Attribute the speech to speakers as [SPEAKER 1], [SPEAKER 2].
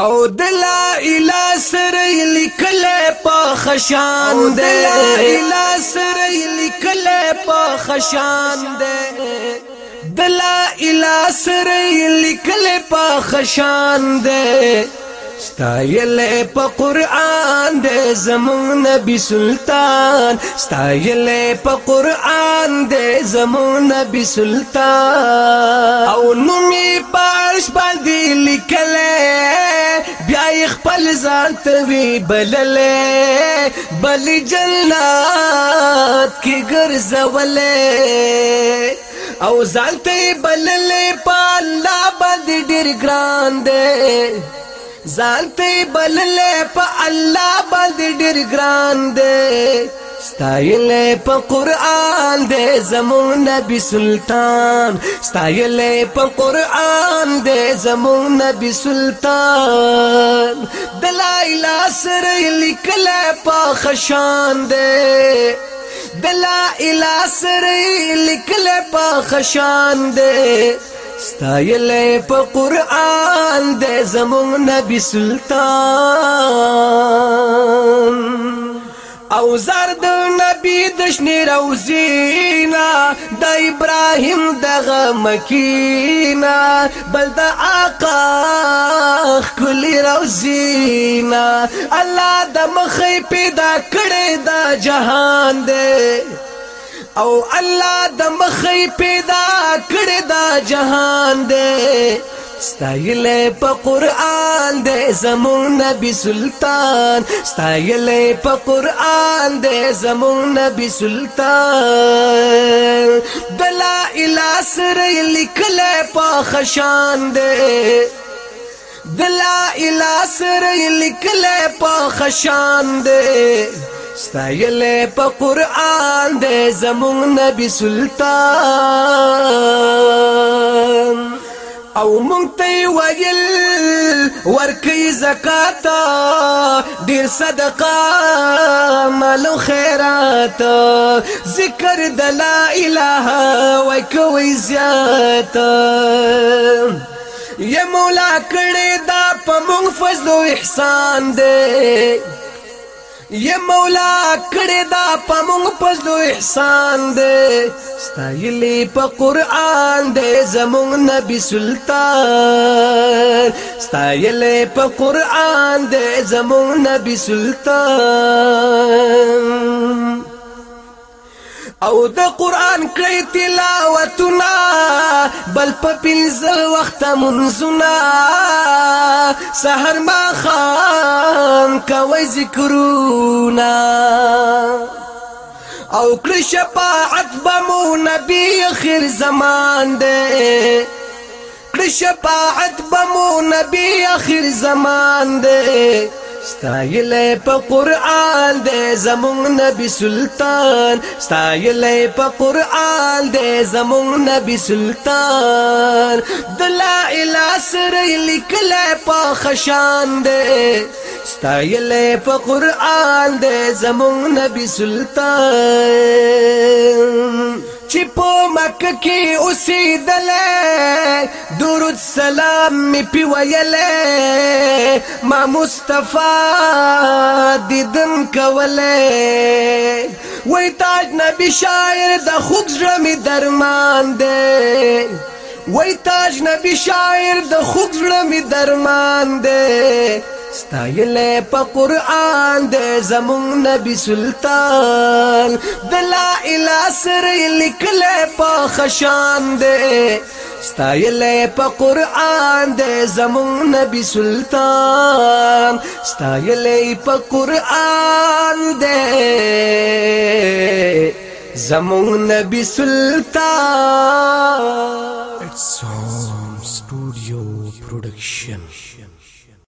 [SPEAKER 1] او دلا اله سره لیکل په خشان دې اله سره لیکل په خشان دې دلا اله سره لیکل په خشان دې ستایل په قران دې زمون نبی سلطان ستایل په قران دې زمون نبی سلطان او نومي پارش باندې لیکل خپل ځان ته وی بللې بل جنات کې ګرځولې او ځان ته بللې پالا باندې ډیر ګران دې ځان ته بللې په الله باندې ډیر ګران دې ستایل په قران دې زمون نبی سلطان ستایل په قران دې زمون نبی سلطان دلایل سره لیکل په خشان دې دلایل سره لیکل په خشان دې ستایل په قران دې زمون نبی سلطان او زر د نبی د شنی روزینا د ابراهیم دغه مکینا بل د آقا کلی روزینا الله د مخې پیدا کړی دا جهان دی او الله د مخې پیدا کړی دا جهان دی ستایل په قران دې زمون نبی سلطان ستایل په قران دې زمون نبی سلطان دلا الا سر لیکل په خشان دې دلا الا سر لیکل په خشان دې ستایل په قران دې زمون نبی سلطان او مونږ ته ویل ورکی زکات ډیر صدقه مال خیرات ذکر د لا اله وکوي زیات یا مولا کړه دا په مونږ فضل احسان دی یا مولا کړه دا پمون پزلو احسان دې ستایلی په قران دې زمون نبی سلطان ستایلی په قران دې زمون نبی سلطان او د قران کړي تلاوتونه بل په پنځه وخت منزونه سحر ما خام کوي ذکرونه او کړي شفاعت بمو نبی خیر زمان دی کړي شفاعت بمو نبی خیر زمان دی ستایل په قران دې زمون نبی سلطان ستایل په قران دې زمون نبی سلطان دلا اله سره لیکل په خشان دې ستایل په قران دې زمون نبی سلطان چې په مکه کې اوسېدل درود سلام می پیویل ما مصطفی دیدن کوله وای تاج نبی شاعر د خوږ ژمی درمان دی وای تاج نبی شاعر د خوږ ژمی درمان دی ستایل په قران د زمون نبی سلطان د لا اله سر لیکل په خشان ده ستایل په قران د زمون نبی سلطان ستایل په قران د زمون نبی سلطان It's Home Studio Production